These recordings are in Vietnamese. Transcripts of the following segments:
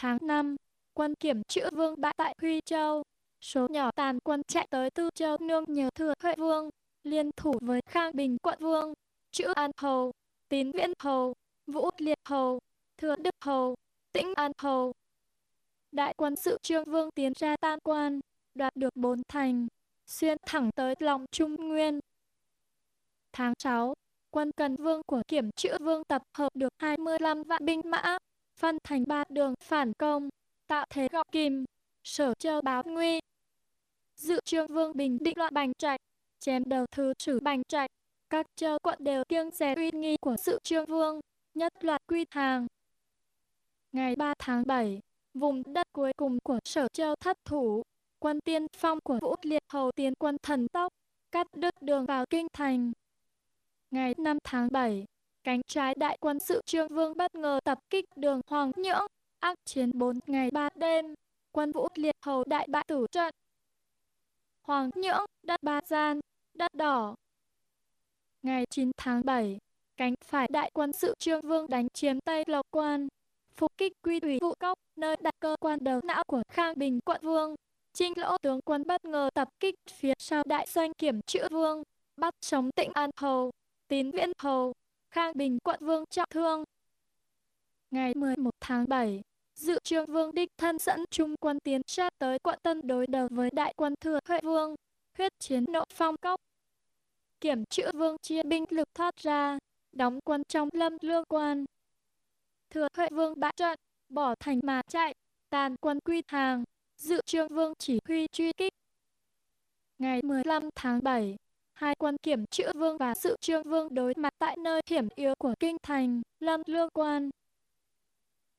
Tháng 5, quân kiểm chữ vương bại tại Huy Châu. Số nhỏ tàn quân chạy tới Tư Châu nương nhờ thừa Huệ Vương, liên thủ với Khang Bình quận Vương, chữ An Hầu, Tín Viễn Hầu, Vũ Liệt Hầu, Thừa Đức Hầu, Tĩnh An Hầu. Đại quân sự trương vương tiến ra tan quan, đoạt được bốn thành, xuyên thẳng tới lòng Trung Nguyên. Tháng 6, quân cần vương của kiểm chữ vương tập hợp được 25 vạn binh mã, phân thành ba đường phản công, tạo thế gọng kìm, sở châu báo nguy. Dự trương vương bình định loạn bành trạch, chém đầu thứ sử bành trạch, các châu quận đều kiêng rè uy nghi của sự trương vương, nhất loạt quy hàng. Ngày 3 tháng 7, vùng đất cuối cùng của sở châu thất thủ, quân tiên phong của Vũ Liệt Hầu tiến quân thần tốc, cắt đứt đường vào kinh thành. Ngày 5 tháng 7, cánh trái đại quân sự trương vương bất ngờ tập kích đường Hoàng Nhưỡng, ác chiến 4 ngày 3 đêm, quân Vũ Liệt Hầu đại bại tử trận. Hoàng Nhưỡng, đất Ba Gian, đất đỏ. Ngày 9 tháng 7, cánh phải đại quân sự trương vương đánh chiếm Tây Lộc Quan, phục kích quy ủy vụ cốc, nơi đặt cơ quan đầu não của Khang Bình quận vương. Trinh lỗ tướng quân bất ngờ tập kích phía sau đại doanh kiểm chữ vương, bắt sống tịnh an hầu, tín viễn hầu, Khang Bình quận vương trọng thương. Ngày 11 tháng 7, dự trương vương đích thân dẫn trung quân tiến sát tới quận Tân đối đầu với đại quân thừa Huệ vương, huyết chiến nộ phong cốc. Kiểm chữ vương chia binh lực thoát ra, đóng quân trong lâm lương quan. Thừa Huệ vương bại trận, bỏ thành mà chạy, tàn quân quy hàng, dự trương vương chỉ huy truy kích. Ngày 15 tháng 7, hai quân kiểm chữ vương và sự trương vương đối mặt tại nơi hiểm yếu của kinh thành, lâm lương quan.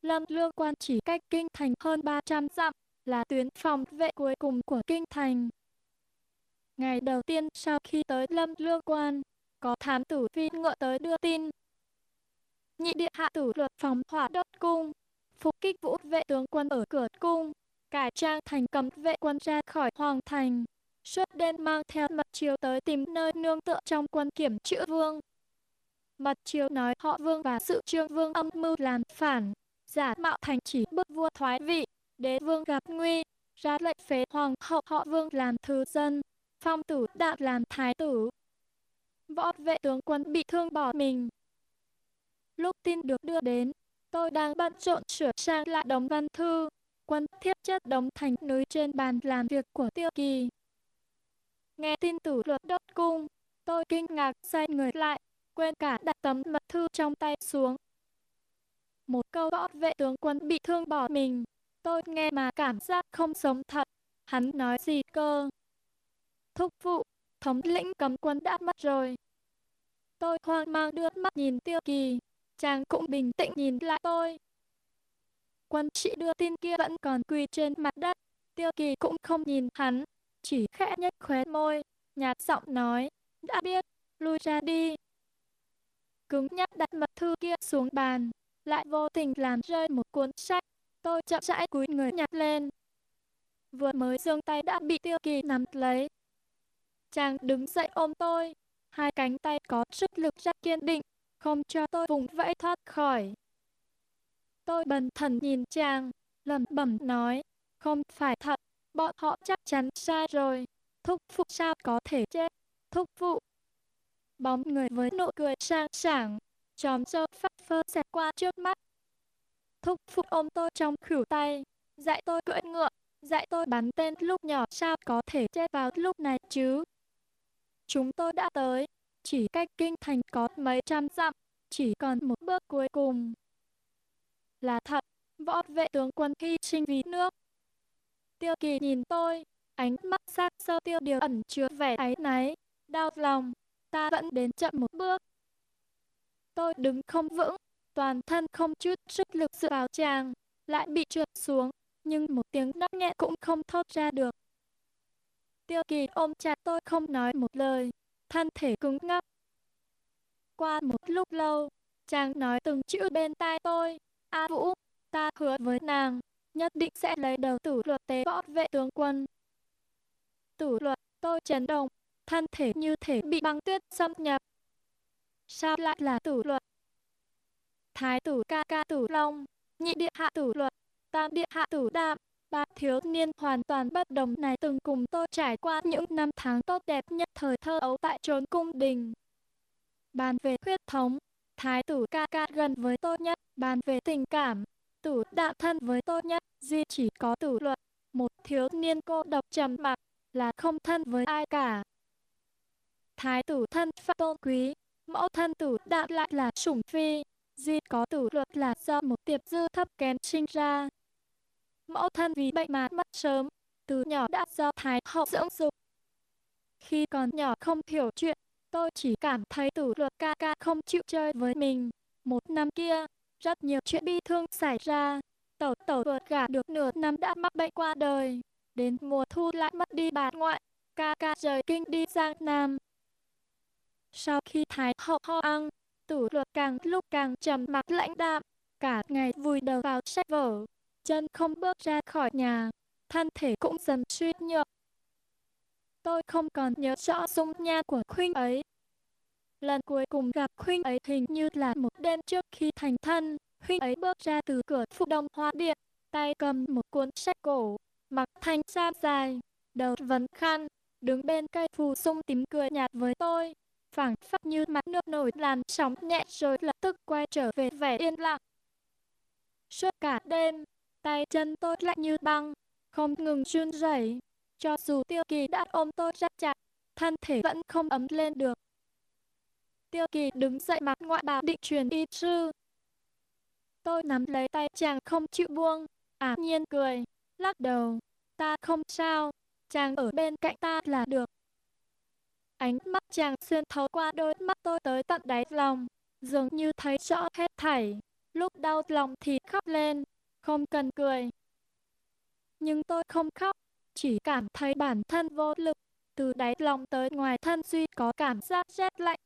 Lâm lương quan chỉ cách kinh thành hơn 300 dặm, là tuyến phòng vệ cuối cùng của kinh thành. Ngày đầu tiên sau khi tới lâm lương quan, có thám tử phi ngựa tới đưa tin. Nhị địa hạ tử luật phóng hỏa đốt cung, phục kích vũ vệ tướng quân ở cửa cung, cải trang thành cầm vệ quân ra khỏi hoàng thành, suốt đêm mang theo mật chiếu tới tìm nơi nương tựa trong quân kiểm chữ vương. Mật chiếu nói họ vương và sự trương vương âm mưu làm phản, giả mạo thành chỉ bức vua thoái vị, đế vương gặp nguy, ra lệnh phế hoàng hậu họ vương làm thứ dân, phong tử đạt làm thái tử. Võ vệ tướng quân bị thương bỏ mình. Lúc tin được đưa đến, tôi đang bận rộn sửa sang lại đống văn thư, quân thiết chất đống thành núi trên bàn làm việc của tiêu kỳ. Nghe tin tử luật đốt cung, tôi kinh ngạc xoay người lại, quên cả đặt tấm mật thư trong tay xuống. Một câu võ vệ tướng quân bị thương bỏ mình, tôi nghe mà cảm giác không sống thật. Hắn nói gì cơ? Thúc phụ, thống lĩnh cầm quân đã mất rồi. Tôi hoang mang đưa mắt nhìn tiêu kỳ, chàng cũng bình tĩnh nhìn lại tôi. Quân sĩ đưa tin kia vẫn còn quỳ trên mặt đất, tiêu kỳ cũng không nhìn hắn, chỉ khẽ nhếch khóe môi, nhạt giọng nói, đã biết, lui ra đi. Cứng nhắc đặt mật thư kia xuống bàn, lại vô tình làm rơi một cuốn sách, tôi chậm rãi cúi người nhặt lên. Vừa mới giương tay đã bị tiêu kỳ nắm lấy. Chàng đứng dậy ôm tôi, hai cánh tay có sức lực rất kiên định, không cho tôi vùng vẫy thoát khỏi. Tôi bần thần nhìn chàng, lẩm bẩm nói, không phải thật, bọn họ chắc chắn sai rồi. Thúc phụ sao có thể chết? Thúc phụ. Bóng người với nụ cười sang sảng, tròm dâu phất phơ xẹt qua trước mắt. Thúc phụ ôm tôi trong khửu tay, dạy tôi cưỡi ngựa, dạy tôi bắn tên lúc nhỏ sao có thể chết vào lúc này chứ. Chúng tôi đã tới, chỉ cách kinh thành có mấy trăm dặm, chỉ còn một bước cuối cùng. Là thật, võ vệ tướng quân hy sinh vì nước, Tiêu kỳ nhìn tôi, ánh mắt sắc sơ tiêu điều ẩn chứa vẻ áy náy, đau lòng, ta vẫn đến chậm một bước. Tôi đứng không vững, toàn thân không chút sức lực dựa vào chàng, lại bị trượt xuống, nhưng một tiếng nấc nhẹ cũng không thốt ra được. Tiêu kỳ ôm chặt tôi không nói một lời, thân thể cứng ngắc. Qua một lúc lâu, chàng nói từng chữ bên tai tôi, A Vũ, ta hứa với nàng, nhất định sẽ lấy đầu tử luật tế võ vệ tướng quân. Tử luật, tôi chấn động, thân thể như thể bị băng tuyết xâm nhập. Sao lại là tử luật? Thái tử ca ca tử long, nhị địa hạ tử luật, tam địa hạ tử đạm. Ba thiếu niên hoàn toàn bất đồng này từng cùng tôi trải qua những năm tháng tốt đẹp nhất thời thơ ấu tại trốn cung đình. Bàn về huyết thống, thái tử ca ca gần với tôi nhất, bàn về tình cảm, tử đạm thân với tôi nhất, duy chỉ có tử luận, một thiếu niên cô độc trầm mặc, là không thân với ai cả. Thái tử thân phận tôn quý, mẫu thân tử đạm lại là sủng phi, duy có tử luật là do một tiệp dư thấp kém sinh ra. Mẫu thân vì bệnh mà mất sớm, từ nhỏ đã do Thái hậu dưỡng dục. Khi còn nhỏ không hiểu chuyện, tôi chỉ cảm thấy tử luật ca ca không chịu chơi với mình. Một năm kia, rất nhiều chuyện bi thương xảy ra. Tẩu tẩu vượt gả được nửa năm đã mắc bệnh qua đời. Đến mùa thu lại mất đi bà ngoại, ca ca rời kinh đi Giang Nam. Sau khi Thái hậu ho ăn, tử luật càng lúc càng trầm mặc lãnh đạm, cả ngày vùi đầu vào sách vở, chân không bước ra khỏi nhà, thân thể cũng dần suy nhược. Tôi không còn nhớ rõ dung nhan của khuynh ấy. Lần cuối cùng gặp huynh ấy hình như là một đêm trước khi thành thân, huynh ấy bước ra từ cửa phụ đông hoa điện, tay cầm một cuốn sách cổ, mặc thanh sam dài, đầu vấn khăn, đứng bên cây phù sung tím cười nhạt với tôi, phảng phất như mặt nước nổi làn sóng nhẹ rồi lập tức quay trở về vẻ yên lặng. Suốt cả đêm, tay chân tôi lạnh như băng, không ngừng run rẩy. Cho dù Tiêu Kỳ đã ôm tôi rất chặt, thân thể vẫn không ấm lên được. Tiêu Kỳ đứng dậy mặc ngoại bào định truyền y sư. Tôi nắm lấy tay chàng không chịu buông, ả nhiên cười, lắc đầu. Ta không sao, chàng ở bên cạnh ta là được. Ánh mắt chàng xuyên thấu qua đôi mắt tôi tới tận đáy lòng, dường như thấy rõ hết thảy. Lúc đau lòng thì khóc lên, không cần cười. Nhưng tôi không khóc, chỉ cảm thấy bản thân vô lực, từ đáy lòng tới ngoài thân duy có cảm giác rét lạnh.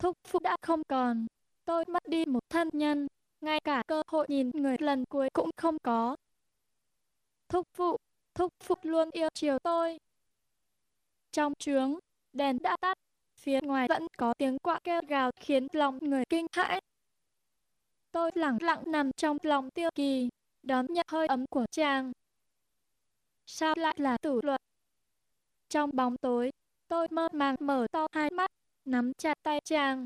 Thúc phụ đã không còn, tôi mất đi một thân nhân, ngay cả cơ hội nhìn người lần cuối cũng không có. Thúc phụ, thúc phụ luôn yêu chiều tôi. Trong trướng, đèn đã tắt, phía ngoài vẫn có tiếng quạ kêu gào khiến lòng người kinh hãi. Tôi lặng lặng nằm trong lòng tiêu kỳ, đón nhận hơi ấm của chàng. Sao lại là tử luật? Trong bóng tối, tôi mơ màng mở to hai mắt, nắm chặt tay chàng.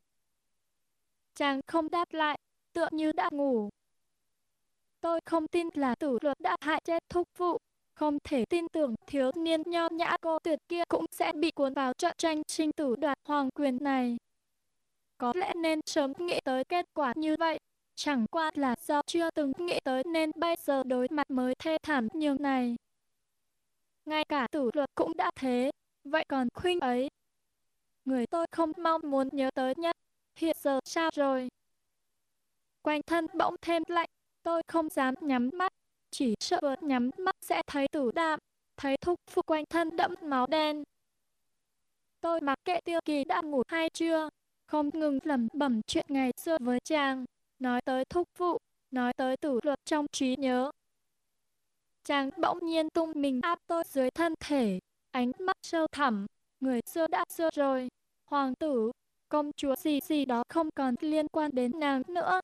Chàng không đáp lại, tựa như đã ngủ. Tôi không tin là tử luật đã hại chết thúc phụ, không thể tin tưởng thiếu niên nho nhã cô tuyệt kia cũng sẽ bị cuốn vào trận tranh sinh tử đoạt hoàng quyền này. Có lẽ nên sớm nghĩ tới kết quả như vậy, chẳng qua là do chưa từng nghĩ tới nên bây giờ đối mặt mới thê thảm như này. Ngay cả tử luật cũng đã thế, vậy còn khuynh ấy. Người tôi không mong muốn nhớ tới nhất, hiện giờ sao rồi? Quanh thân bỗng thêm lạnh, tôi không dám nhắm mắt, chỉ sợ vừa nhắm mắt sẽ thấy tử đạm, thấy thúc phụ quanh thân đẫm máu đen. Tôi mặc kệ tiêu kỳ đã ngủ hay chưa, không ngừng lẩm bẩm chuyện ngày xưa với chàng, nói tới thúc phụ, nói tới tử luật trong trí nhớ. Chàng bỗng nhiên tung mình áp tôi dưới thân thể, ánh mắt sâu thẳm, người xưa đã xưa rồi, hoàng tử, công chúa gì gì đó không còn liên quan đến nàng nữa.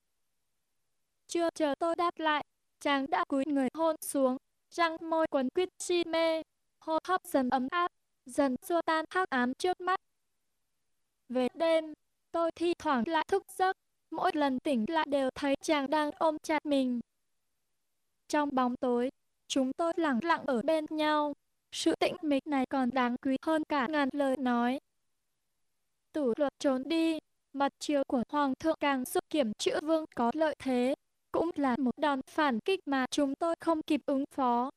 Chưa chờ tôi đáp lại, chàng đã cúi người hôn xuống, răng môi quấn quýt si mê, hô hấp dần ấm áp, dần xua tan hắc ám trước mắt. Về đêm, tôi thi thoảng lại thức giấc, mỗi lần tỉnh lại đều thấy chàng đang ôm chặt mình. Trong bóng tối, chúng tôi lặng lặng ở bên nhau, sự tĩnh mịch này còn đáng quý hơn cả ngàn lời nói. tủ luật trốn đi, mặt chiếu của Hoàng thượng càng giúp kiểm chữ vương có lợi thế, cũng là một đòn phản kích mà chúng tôi không kịp ứng phó.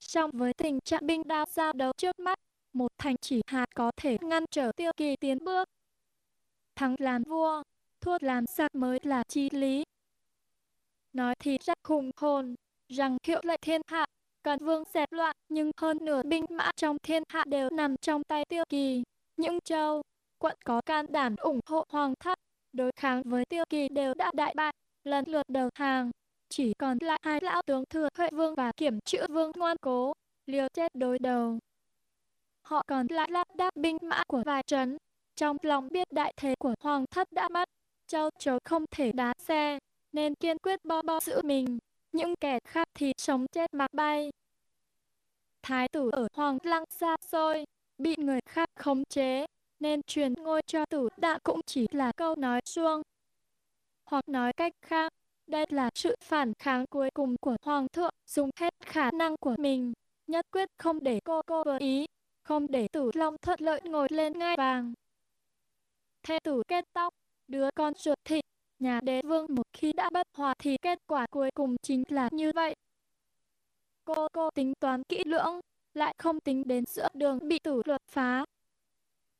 Song với tình trạng binh đao giao đấu trước mắt, một thành chỉ hạt có thể ngăn trở tiêu kỳ tiến bước. Thắng làm vua, thua làm giặc mới là chi lý. Nói thì rất hùng hồn, rằng hiệu lệnh thiên hạ, cần vương dẹp loạn, nhưng hơn nửa binh mã trong thiên hạ đều nằm trong tay tiêu kỳ. Những châu, quận có can đảm ủng hộ hoàng thất, đối kháng với tiêu kỳ đều đã đại bại lần lượt đầu hàng. Chỉ còn lại hai lão tướng thừa Huệ Vương và Kiểm Chữ Vương ngoan cố, liều chết đối đầu. Họ còn lại lắp đáp binh mã của vài trấn, trong lòng biết đại thế của Hoàng thất đã mất, châu chấu không thể đá xe, nên kiên quyết bo bo giữ mình những kẻ khác thì sống chết mặc bay. Thái tử ở Hoàng Lăng xa xôi, bị người khác khống chế, nên truyền ngôi cho tử đạ cũng chỉ là câu nói suông. Hoặc nói cách khác, đây là sự phản kháng cuối cùng của Hoàng thượng dùng hết khả năng của mình, nhất quyết không để cô cô vừa ý, không để tử long thuận lợi ngồi lên ngai vàng. Thế tử kết tóc, đứa con ruột thịt, nhà đế vương một khi đã bất hòa thì kết quả cuối cùng chính là như vậy. Cô cô tính toán kỹ lưỡng, lại không tính đến giữa đường bị tử luật phá.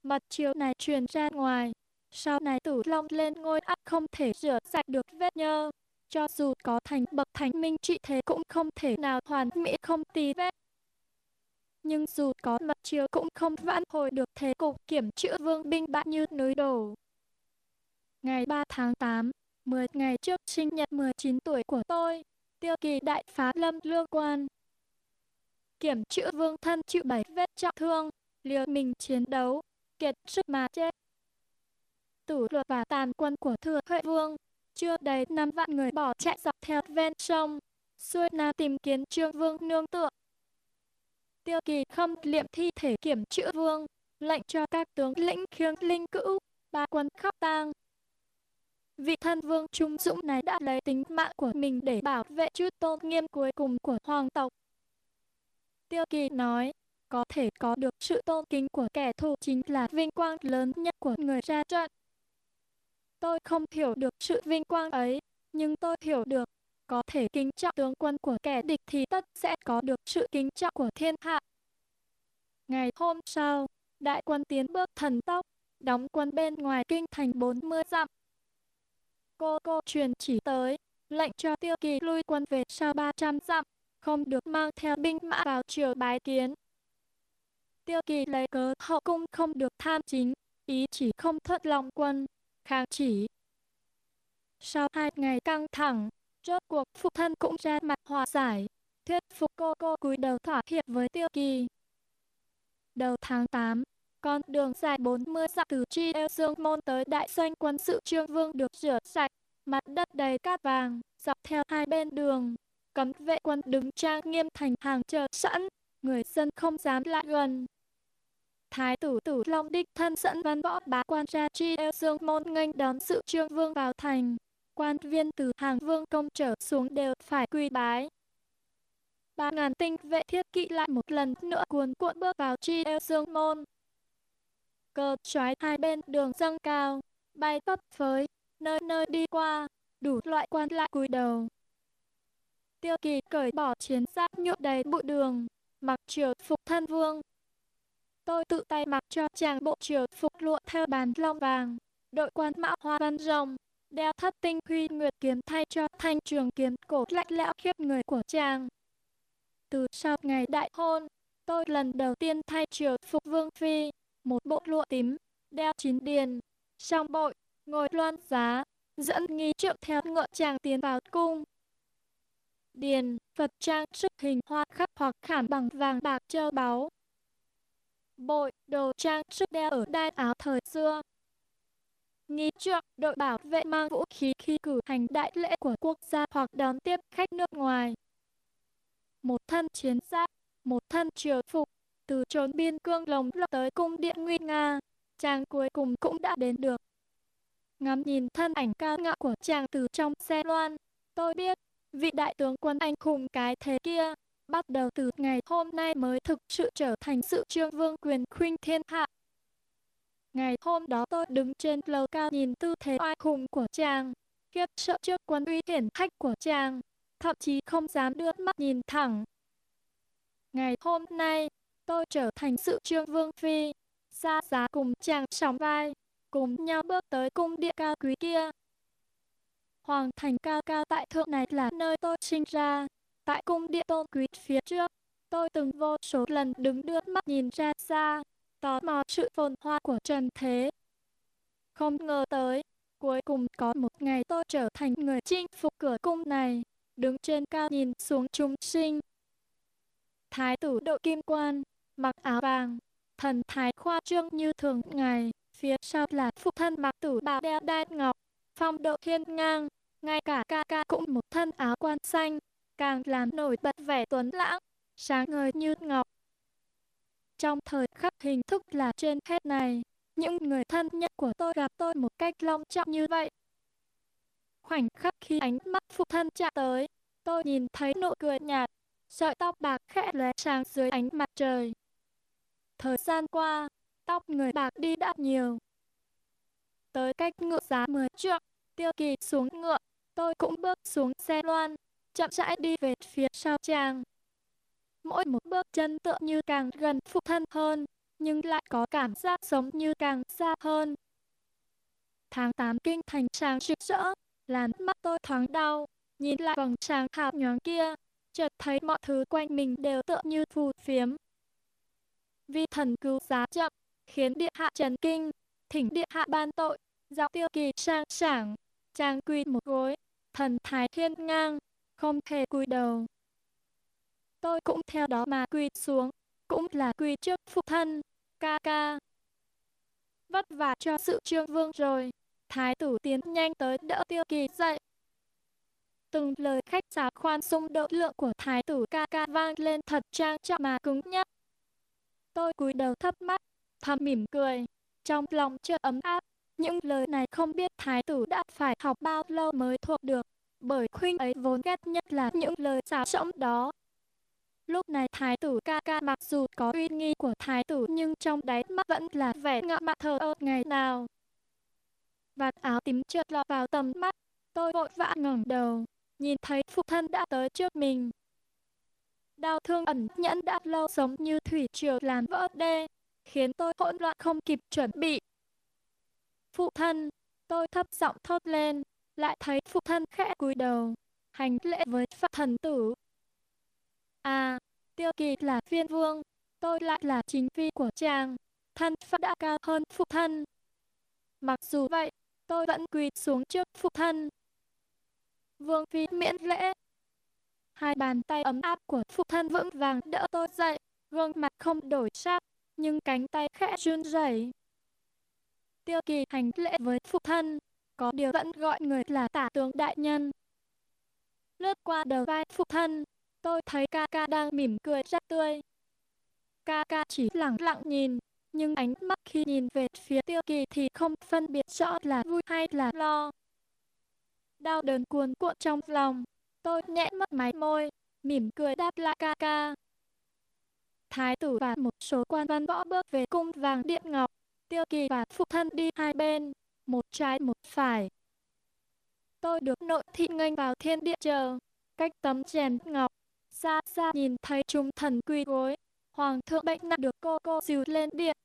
Mật chiếu này truyền ra ngoài, sau này tử long lên ngôi ắt không thể rửa sạch được vết nhơ. Cho dù có thành bậc thánh minh trị thế cũng không thể nào hoàn mỹ không tí vết. Nhưng dù có mật chiếu cũng không vãn hồi được thế cục kiểm chữa vương binh bại như núi đổ. Ngày 3 tháng 8, 10 ngày trước sinh nhật 19 tuổi của tôi, tiêu kỳ đại phá lâm lương quan. Kiểm chữa vương thân chịu bảy vết trọng thương, liều mình chiến đấu, kiệt sức mà chết. tủ luật và tàn quân của thừa Huệ Vương, chưa đầy năm vạn người bỏ chạy dọc theo ven sông, xuôi nam tìm kiếm trương vương nương tựa. Tiêu kỳ khâm liệm thi thể kiểm chữa vương, lệnh cho các tướng lĩnh khiêng linh cữu, ba quân khóc tang. Vị thân vương trung dũng này đã lấy tính mạng của mình để bảo vệ chút tôn nghiêm cuối cùng của hoàng tộc. Tiêu kỳ nói, có thể có được sự tôn kính của kẻ thù chính là vinh quang lớn nhất của người ra trận. Tôi không hiểu được sự vinh quang ấy, nhưng tôi hiểu được, có thể kính trọng tướng quân của kẻ địch thì tất sẽ có được sự kính trọng của thiên hạ. Ngày hôm sau, đại quân tiến bước thần tốc, đóng quân bên ngoài kinh thành 40 dặm. Cô cô truyền chỉ tới, lệnh cho tiêu kỳ lui quân về sau 300 dặm, không được mang theo binh mã vào triều bái kiến. Tiêu kỳ lấy cớ hậu cung không được tham chính, ý chỉ không thuận lòng quân, kháng chỉ. Sau hai ngày căng thẳng, rốt cuộc phụ thân cũng ra mặt hòa giải, thuyết phục cô cô cúi đầu thỏa hiệp với tiêu kỳ. Đầu tháng 8, con đường dài 40 dặm từ Tri Eo Dương Môn tới đại doanh quân sự Trương Vương được rửa sạch, mặt đất đầy cát vàng, dọc theo hai bên đường. Cấm vệ quân đứng trang nghiêm thành hàng chờ sẵn, người dân không dám lại gần. Thái tử Tử Long đích thân dẫn văn võ bá quan ra Tri Eo Dương Môn nghênh đón sự Trương Vương vào thành. Quan viên từ hàng vương công trở xuống đều phải quy bái ba ngàn tinh vệ thiết kỵ lại một lần nữa cuồn cuộn bước vào tri eo dương môn. Cờ xoáy hai bên đường dâng cao, bay tấp phới, nơi nơi đi qua, đủ loại quan lại cúi đầu. Tiêu kỳ cởi bỏ chiến giáp nhuộm đầy bụi đường, mặc triều phục thân vương. Tôi tự tay mặc cho chàng bộ triều phục lụa theo bàn long vàng, đội quan mão hoa văn rồng, đeo thất tinh huy nguyệt kiếm thay cho thanh trường kiếm cổ lạnh lẽo khiếp người của chàng. Từ sau ngày đại hôn, tôi lần đầu tiên thay triều phục vương phi, một bộ lụa tím, đeo chín điền, song bội, ngồi loan giá, dẫn nghi trượng theo ngựa chàng tiến vào cung. Điền, Phật trang sức hình hoa khắc hoặc khảm bằng vàng bạc châu báu. Bội, đồ trang sức đeo ở đai áo thời xưa. Nghi trượng, đội bảo vệ mang vũ khí khi cử hành đại lễ của quốc gia hoặc đón tiếp khách nước ngoài một thân chiến giáp, một thân triều phục, từ trốn biên cương lồng lộng tới cung điện nguy nga, chàng cuối cùng cũng đã đến được. Ngắm nhìn thân ảnh cao ngạo của chàng từ trong xe loan, tôi biết, vị đại tướng quân anh hùng cái thế kia, bắt đầu từ ngày hôm nay mới thực sự trở thành sự trương vương quyền khuynh thiên hạ. Ngày hôm đó tôi đứng trên lầu cao nhìn tư thế oai hùng của chàng, khiếp sợ trước quân uy hiển hách của chàng, thậm chí không dám đưa mắt nhìn thẳng. Ngày hôm nay, tôi trở thành sự trương vương phi, xa giá cùng chàng sóng vai, cùng nhau bước tới cung điện cao quý kia. Hoàng thành cao cao tại thượng này là nơi tôi sinh ra, tại cung điện tôn quý phía trước, tôi từng vô số lần đứng đưa mắt nhìn ra xa, tò mò sự phồn hoa của trần thế. Không ngờ tới, cuối cùng có một ngày tôi trở thành người chinh phục cửa cung này đứng trên cao nhìn xuống chúng sinh. Thái tử đội kim quan, mặc áo vàng, thần thái khoa trương như thường ngày, phía sau là phụ thân mặc tử bào đeo đai ngọc, phong độ thiên ngang, ngay cả ca ca cũng một thân áo quan xanh, càng làm nổi bật vẻ tuấn lãng, sáng ngời như ngọc. Trong thời khắc hình thức là trên hết này, những người thân nhất của tôi gặp tôi một cách long trọng như vậy. Khoảnh khắc khi ánh mắt phụ thân chạm tới, tôi nhìn thấy nụ cười nhạt, sợi tóc bạc khẽ lóe sáng dưới ánh mặt trời. Thời gian qua, tóc người bạc đi đã nhiều. Tới cách ngựa giá mười trượng, tiêu kỳ xuống ngựa, tôi cũng bước xuống xe loan, chậm rãi đi về phía sau chàng. Mỗi một bước chân tựa như càng gần phụ thân hơn, nhưng lại có cảm giác sống như càng xa hơn. Tháng 8 kinh thành sáng rực rỡ, làm mắt tôi thoáng đau, nhìn lại vầng sáng hào nhoáng kia, chợt thấy mọi thứ quanh mình đều tựa như phù phiếm. Vì thần cứu giá chậm, khiến địa hạ chấn kinh, thỉnh địa hạ ban tội, giọng tiêu kỳ sang sảng, trang quỳ một gối, thần thái thiên ngang, không thể cúi đầu. Tôi cũng theo đó mà quỳ xuống, cũng là quỳ trước phụ thân, ca ca. Vất vả cho sự trương vương rồi, thái tử tiến nhanh tới đỡ tiêu kỳ dậy. Từng lời khách sáo khoan dung độ lượng của thái tử ca ca vang lên thật trang trọng mà cứng nhắc. Tôi cúi đầu thấp mắt, thầm mỉm cười, trong lòng chợt ấm áp. Những lời này không biết thái tử đã phải học bao lâu mới thuộc được, bởi khuynh ấy vốn ghét nhất là những lời xáo rỗng đó. Lúc này thái tử ca ca mặc dù có uy nghi của thái tử nhưng trong đáy mắt vẫn là vẻ ngạo mạn thờ ơ ngày nào. Vạt áo tím trượt lọt vào tầm mắt, tôi vội vã ngẩng đầu, nhìn thấy phụ thân đã tới trước mình. Đau thương ẩn nhẫn đã lâu giống như thủy triều làm vỡ đê, khiến tôi hỗn loạn không kịp chuẩn bị. Phụ thân, tôi thấp giọng thốt lên, lại thấy phụ thân khẽ cúi đầu, hành lễ với phật thần tử. À, tiêu kỳ là viên vương, tôi lại là chính phi của chàng, thân phận đã cao hơn phụ thân. Mặc dù vậy, tôi vẫn quỳ xuống trước phụ thân. Vương phi miễn lễ. Hai bàn tay ấm áp của phụ thân vững vàng đỡ tôi dậy, gương mặt không đổi sắc, nhưng cánh tay khẽ run rẩy. Tiêu kỳ hành lễ với phụ thân, có điều vẫn gọi người là tả tướng đại nhân. Lướt qua đầu vai phụ thân, tôi thấy ca ca đang mỉm cười rất tươi. Ca ca chỉ lặng lặng nhìn, nhưng ánh mắt khi nhìn về phía tiêu kỳ thì không phân biệt rõ là vui hay là lo. Đau đớn cuồn cuộn trong lòng, tôi nhẹ mất máy môi, mỉm cười đáp lại ca ca. Thái tử và một số quan văn võ bước về cung vàng điện ngọc, tiêu kỳ và phụ thân đi hai bên, một trái một phải. Tôi được nội thị nghênh vào thiên địa chờ, cách tấm chèn ngọc, xa xa nhìn thấy chúng thần quỳ gối, hoàng thượng bệnh nặng được cô cô dìu lên điện.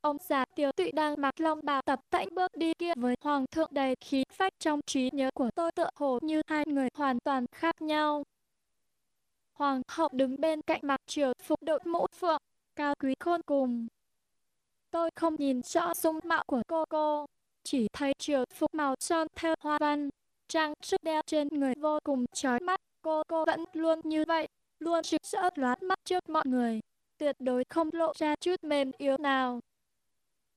Ông già tiểu tụy đang mặc long bào tập tễnh bước đi kia với hoàng thượng đầy khí phách trong trí nhớ của tôi tựa hồ như hai người hoàn toàn khác nhau. Hoàng hậu đứng bên cạnh mặc triều phục đội mũ phượng, cao quý khôn cùng. Tôi không nhìn rõ dung mạo của cô cô, chỉ thấy triều phục màu son theo hoa văn, trang sức đeo trên người vô cùng chói mắt. Cô cô vẫn luôn như vậy, luôn rực rỡ lóa mắt trước mọi người, tuyệt đối không lộ ra chút mềm yếu nào.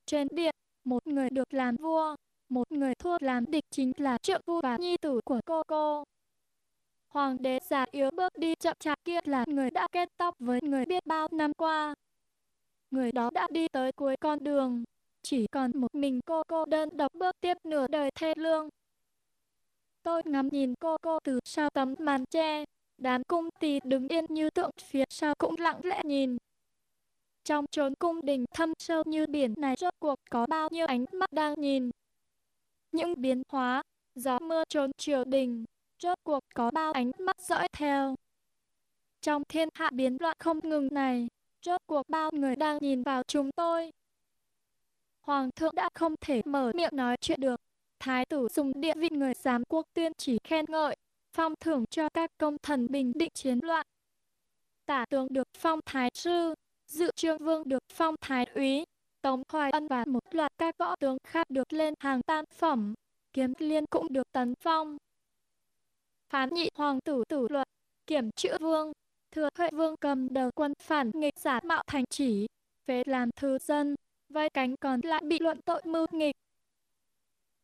Trên điện, một người được làm vua, một người thua làm địch chính là triệu vua và nhi tử của cô cô. Hoàng đế già yếu bước đi chậm chạp kia là người đã kết tóc với người biết bao năm qua. Người đó đã đi tới cuối con đường, chỉ còn một mình cô cô đơn độc bước tiếp nửa đời thê lương. Tôi ngắm nhìn cô cô từ sau tấm màn che, đám cung tỳ đứng yên như tượng phía sau cũng lặng lẽ nhìn. Trong trốn cung đình thâm sâu như biển này rốt cuộc có bao nhiêu ánh mắt đang nhìn. Những biến hóa, gió mưa trốn triều đình, rốt cuộc có bao ánh mắt dõi theo. Trong thiên hạ biến loạn không ngừng này, rốt cuộc bao người đang nhìn vào chúng tôi. Hoàng thượng đã không thể mở miệng nói chuyện được. Thái tử dùng địa vị người giám quốc tuyên chỉ khen ngợi, phong thưởng cho các công thần bình định chiến loạn. Tả tướng được phong thái sư, dự trương vương được phong thái úy, tống hoài ân và một loạt các võ tướng khác được lên hàng tam phẩm, kiếm liên cũng được tấn phong. Phán nhị hoàng tử tử luật, kiểm chữ vương, thừa huệ vương cầm đầu quân phản nghịch giả mạo thành chỉ, phế làm thư dân, vai cánh còn lại bị luận tội mưu nghịch.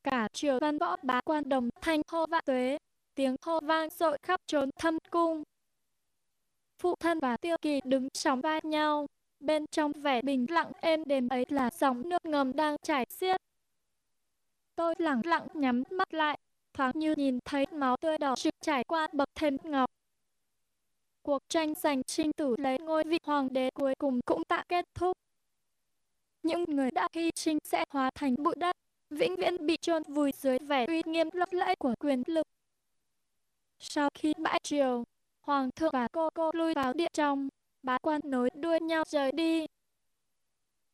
Cả triều văn võ bá quan đồng thanh hô vạn tuế, tiếng hô vang dội khắp trốn thâm cung. Phụ thân và tiêu kỳ đứng sóng vai nhau, bên trong vẻ bình lặng êm đềm ấy là dòng nước ngầm đang chảy xiết. Tôi lặng lặng nhắm mắt lại, thoáng như nhìn thấy máu tươi đỏ rực chảy qua bậc thềm ngọc. Cuộc tranh giành sinh tử lấy ngôi vị hoàng đế cuối cùng cũng đã kết thúc. Những người đã hy sinh sẽ hóa thành bụi đất, vĩnh viễn bị chôn vùi dưới vẻ uy nghiêm lấp lẫy của quyền lực. Sau khi bãi triều, hoàng thượng và cô cô lui vào điện trong, bá quan nối đuôi nhau rời đi.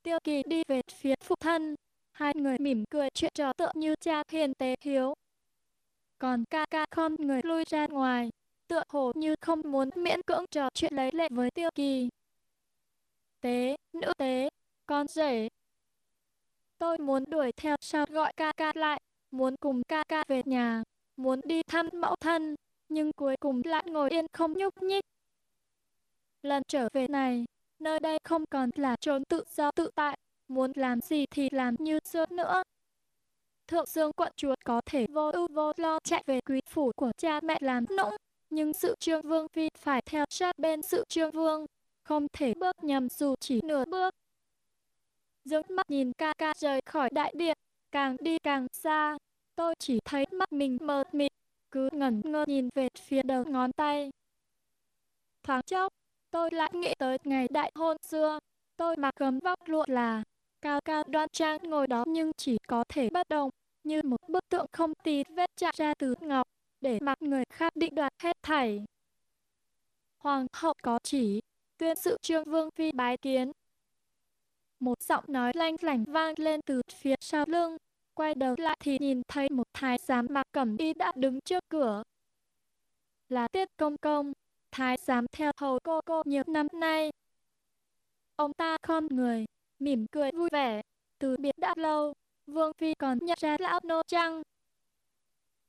Tiêu kỳ đi về phía phụ thân, hai người mỉm cười chuyện trò tựa như cha hiền tế hiếu. Còn ca ca không người lui ra ngoài, tựa hồ như không muốn miễn cưỡng trò chuyện lấy lệ với tiêu kỳ. Tế, nữ tế, con rể. Tôi muốn đuổi theo sau gọi ca ca lại, muốn cùng ca ca về nhà, muốn đi thăm mẫu thân, nhưng cuối cùng lại ngồi yên không nhúc nhích. Lần trở về này, nơi đây không còn là trốn tự do tự tại, muốn làm gì thì làm như xưa nữa. Thượng Dương quận chúa có thể vô ưu vô lo chạy về quý phủ của cha mẹ làm nũng, nhưng sự trương vương phi phải theo sát bên sự trương vương, không thể bước nhầm dù chỉ nửa bước. Dương mắt nhìn ca ca rời khỏi đại điện, càng đi càng xa, tôi chỉ thấy mắt mình mờ mịt, cứ ngẩn ngơ nhìn về phía đầu ngón tay. Thoáng chốc, tôi lại nghĩ tới ngày đại hôn xưa, tôi mặc gấm vóc lụa là cao cao đoan trang ngồi đó nhưng chỉ có thể bất động, như một bức tượng không tì vết chạm ra từ ngọc, để mặc người khác định đoạt hết thảy. Hoàng hậu có chỉ, tuyên sự trương vương phi bái kiến. Một giọng nói lanh lảnh vang lên từ phía sau lưng, quay đầu lại thì nhìn thấy một thái giám mặc cẩm y đã đứng trước cửa. Là tiết công công, thái giám theo hầu cô cô nhiều năm nay. Ông ta khom người, mỉm cười vui vẻ, từ biệt đã lâu, Vương Phi còn nhận ra lão nô chăng?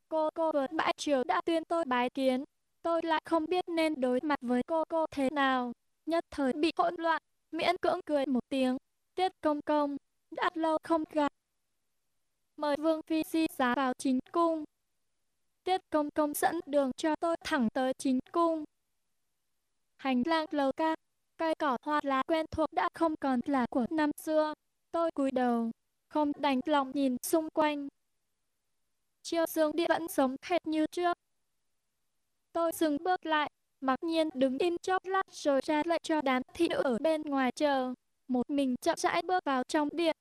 Cô cô vượt bãi triều đã tuyên tôi bái kiến, tôi lại không biết nên đối mặt với cô cô thế nào. Nhất thời bị hỗn loạn, miễn cưỡng cười một tiếng, tiết công công, đã lâu không gặp. Mời Vương Phi di giá vào chính cung. Tiết công công dẫn đường cho tôi thẳng tới chính cung. Hành lang lầu ca, cây cỏ hoa lá quen thuộc đã không còn là của năm xưa. Tôi cúi đầu, không đành lòng nhìn xung quanh. Chiêu dương địa vẫn sống hệt như trước. Tôi dừng bước lại, mặc nhiên đứng im chốc lát rồi ra lệnh cho đám thị nữ ở bên ngoài chờ. Một mình chậm rãi bước vào trong điện.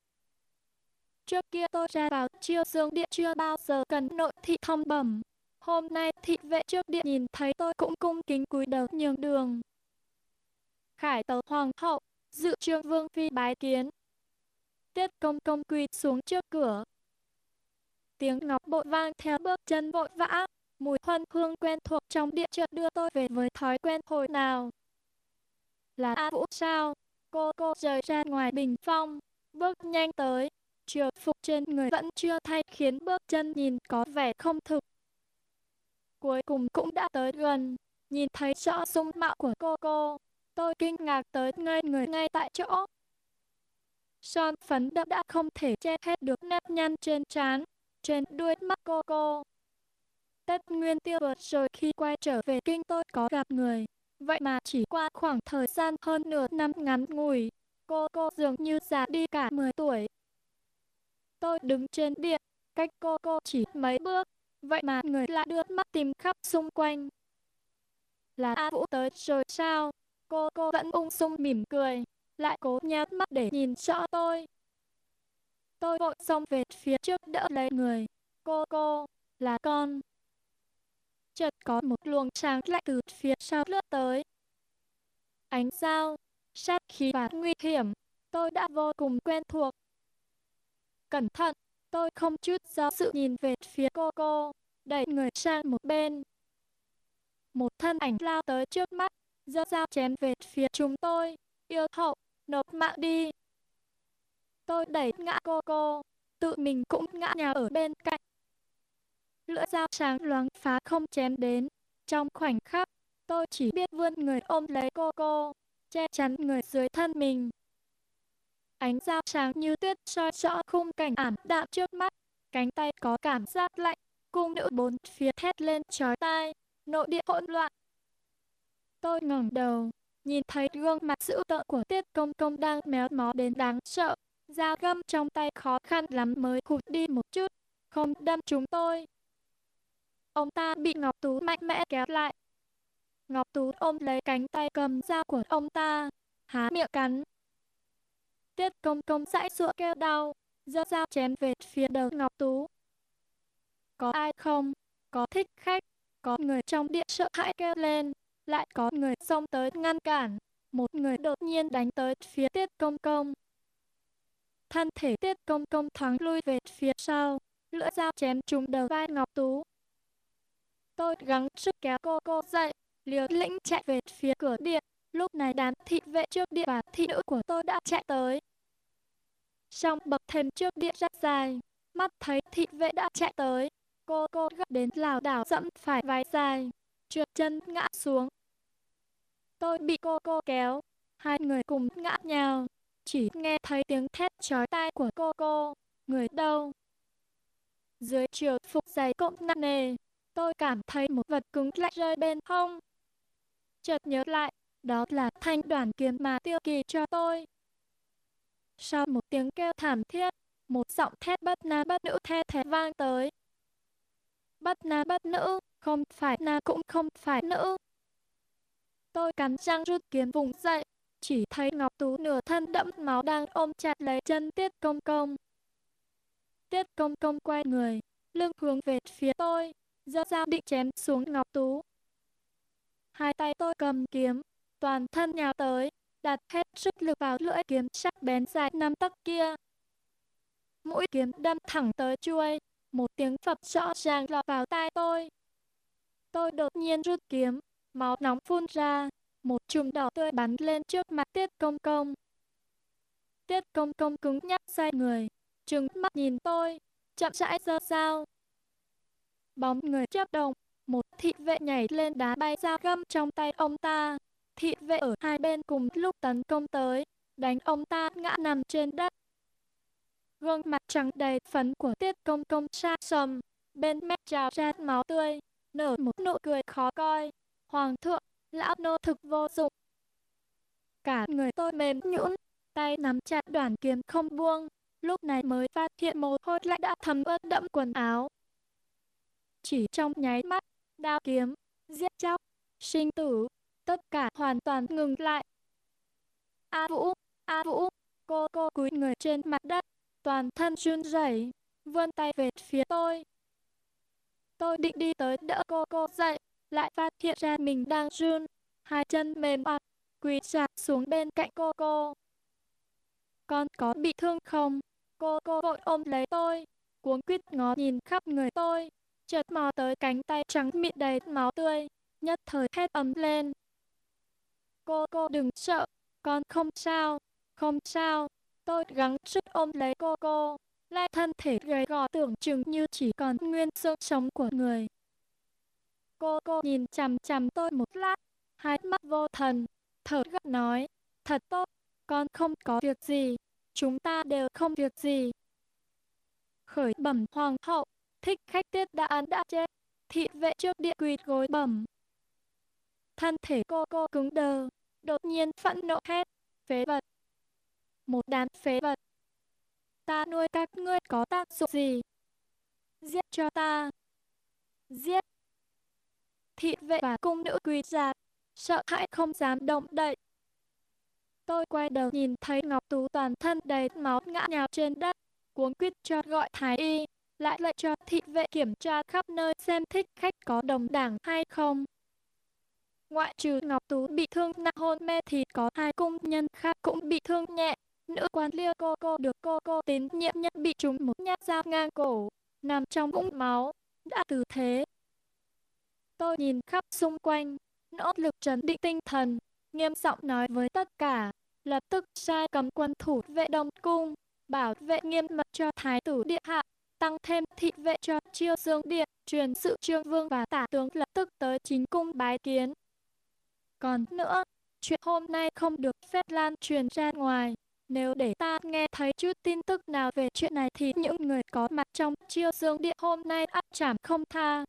Trước kia tôi ra vào chiêu dương điện chưa bao giờ cần nội thị thông bẩm. Hôm nay thị vệ trước điện nhìn thấy tôi cũng cung kính cúi đầu nhường đường. Khải tấu hoàng hậu, dự trương vương phi bái kiến. Tiết công công quỳ xuống trước cửa. Tiếng ngọc bội vang theo bước chân vội vã, mùi huân hương quen thuộc trong điện chợt đưa tôi về với thói quen hồi nào. Là A Vũ sao? Cô cô rời ra ngoài bình phong, bước nhanh tới, triều phục trên người vẫn chưa thay khiến bước chân nhìn có vẻ không thực. Cuối cùng cũng đã tới gần, nhìn thấy rõ dung mạo của cô cô, tôi kinh ngạc tới ngây người ngay tại chỗ. Son phấn đậm đã không thể che hết được nếp nhăn trên trán, trên đuôi mắt cô cô. Tết Nguyên Tiêu vượt rồi khi quay trở về kinh tôi có gặp người. Vậy mà chỉ qua khoảng thời gian hơn nửa năm ngắn ngủi, cô cô dường như già đi cả 10 tuổi. Tôi đứng trên điện, cách cô cô chỉ mấy bước, vậy mà người lại đưa mắt tìm khắp xung quanh. Là A Vũ tới rồi sao? Cô cô vẫn ung dung mỉm cười, lại cố nhát mắt để nhìn rõ tôi. Tôi vội xông về phía trước đỡ lấy người. Cô cô, là con. Chợt có một luồng sáng lạnh từ phía sau lướt tới. Ánh sao, sát khí và nguy hiểm, tôi đã vô cùng quen thuộc. Cẩn thận, tôi không chút do sự nhìn về phía cô cô, đẩy người sang một bên. Một thân ảnh lao tới trước mắt, giơ dao chém về phía chúng tôi. Yêu hậu, nộp mạng đi. Tôi đẩy ngã cô cô, tự mình cũng ngã nhà ở bên cạnh. Lưỡi dao sáng loáng phá không chém đến. Trong khoảnh khắc, tôi chỉ biết vươn người ôm lấy cô cô, che chắn người dưới thân mình. Ánh dao sáng như tuyết soi rõ khung cảnh ảm đạm trước mắt, cánh tay có cảm giác lạnh, cung nữ bốn phía thét lên chói tai, nội địa hỗn loạn. Tôi ngẩng đầu, nhìn thấy gương mặt dữ tợn của Tiết Công Công đang méo mó đến đáng sợ, dao găm trong tay khó khăn lắm mới hụt đi một chút, không đâm chúng tôi. Ông ta bị Ngọc Tú mạnh mẽ kéo lại. Ngọc Tú ôm lấy cánh tay cầm dao của ông ta, há miệng cắn. Tiết Công Công dãi dụa kêu đau, giơ dao chém về phía đầu Ngọc Tú. Có ai không? Có thích khách, có người trong điện sợ hãi kêu lên, lại có người xông tới ngăn cản. Một người đột nhiên đánh tới phía Tiết Công Công. Thân thể Tiết Công Công thoáng lui về phía sau, lưỡi dao chém trúng đầu vai Ngọc Tú. Tôi gắng sức kéo cô cô dậy, liều lĩnh chạy về phía cửa điện. Lúc này đám thị vệ trước điện và thị nữ của tôi đã chạy tới. Trong bậc thềm trước điện rất dài, mắt thấy thị vệ đã chạy tới. Cô cô gấp đến lảo đảo dẫm phải váy dài, trượt chân ngã xuống. Tôi bị cô cô kéo, hai người cùng ngã nhào. Chỉ nghe thấy tiếng thét chói tai của cô cô, người đâu. Dưới chiều phục giày cộng nặng nề, tôi cảm thấy một vật cứng lạnh rơi bên hông. Chợt nhớ lại, đó là thanh đoàn kiếm mà tiêu kỳ cho tôi. Sau một tiếng kêu thảm thiết, một giọng thét bất nam bất nữ the thế vang tới. Bất nam bất nữ, không phải nam cũng không phải nữ. Tôi cắn răng rút kiếm vùng dậy, chỉ thấy Ngọc Tú nửa thân đẫm máu đang ôm chặt lấy chân Tiết Công Công. Tiết Công Công quay người, lưng hướng về phía tôi, giơ dao định chém xuống Ngọc Tú. Hai tay tôi cầm kiếm, toàn thân nhào tới, đặt hết sức lực vào lưỡi kiếm sắc bén dài năm tấc kia. Mũi kiếm đâm thẳng tới chuôi, một tiếng phập rõ ràng lọt vào tai tôi. Tôi đột nhiên rút kiếm, máu nóng phun ra, một chùm đỏ tươi bắn lên trước mặt Tiết Công Công. Tiết Công Công cứng nhắc xoay người, trừng mắt nhìn tôi, chậm rãi giơ dao. Bóng người chớp động, một thị vệ nhảy lên đá bay dao găm trong tay ông ta. Thị vệ ở hai bên cùng lúc tấn công tới, đánh ông ta ngã nằm trên đất. Gương mặt trắng đầy phấn của Tiết Công Công xa sầm, bên mép trào ra máu tươi, nở một nụ cười khó coi. Hoàng thượng, lão nô thực vô dụng. Cả người tôi mềm nhũn, tay nắm chặt đoàn kiếm không buông, lúc này mới phát hiện mồ hôi lại đã thấm ướt đẫm quần áo. Chỉ trong nháy mắt, đao kiếm, giết chóc, sinh tử, tất cả hoàn toàn ngừng lại. A Vũ, A Vũ, cô cô cúi người trên mặt đất, toàn thân run rẩy, vươn tay về phía tôi. Tôi định đi tới đỡ cô cô dậy, lại phát hiện ra mình đang run, hai chân mềm oặt, quỳ sạp xuống bên cạnh cô cô. Con có bị thương không? Cô cô vội ôm lấy tôi, cuống quýt ngó nhìn khắp người tôi, chợt mò tới cánh tay trắng mịn đầy máu tươi, nhất thời hét ấm lên. Cô cô đừng sợ, con không sao, không sao. Tôi gắng sức ôm lấy cô cô, lại thân thể gầy gò tưởng chừng như chỉ còn nguyên xương sống của người. Cô cô nhìn chằm chằm tôi một lát, hai mắt vô thần, thở gấp nói, thật tốt, con không có việc gì, chúng ta đều không việc gì. Khởi bẩm hoàng hậu, thích khách tiết đã án đã chết, thị vệ trước điện quỳ gối bẩm. Thân thể cô cô cứng đờ, đột nhiên phẫn nộ hét, phế vật. Một đám phế vật. Ta nuôi các ngươi có tác dụng gì? Giết cho ta. Giết thị vệ và cung nữ quỳ dạp, sợ hãi không dám động đậy. Tôi quay đầu nhìn thấy Ngọc Tú toàn thân đầy máu ngã nhào trên đất, cuống quýt cho gọi thái y, lại lại cho thị vệ kiểm tra khắp nơi xem thích khách có đồng đảng hay không. Ngoại trừ Ngọc Tú bị thương nặng hôn mê thì có hai cung nhân khác cũng bị thương nhẹ. Nữ quan liêu cô cô được cô cô tín nhiệm nhất bị trúng một nhát dao ngang cổ, nằm trong vũng máu, đã từ thế. Tôi nhìn khắp xung quanh, nỗ lực trấn định tinh thần, nghiêm giọng nói với tất cả, lập tức sai cầm quân thủ vệ đông cung, bảo vệ nghiêm mật cho thái tử điện hạ, tăng thêm thị vệ cho chiêu dương điện, truyền sự trương vương và tả tướng lập tức tới chính cung bái kiến. Còn nữa, chuyện hôm nay không được phép lan truyền ra ngoài, Nếu để ta nghe thấy chút tin tức nào về chuyện này thì những người có mặt trong chiêu dương điện hôm nay ắt chảm không tha.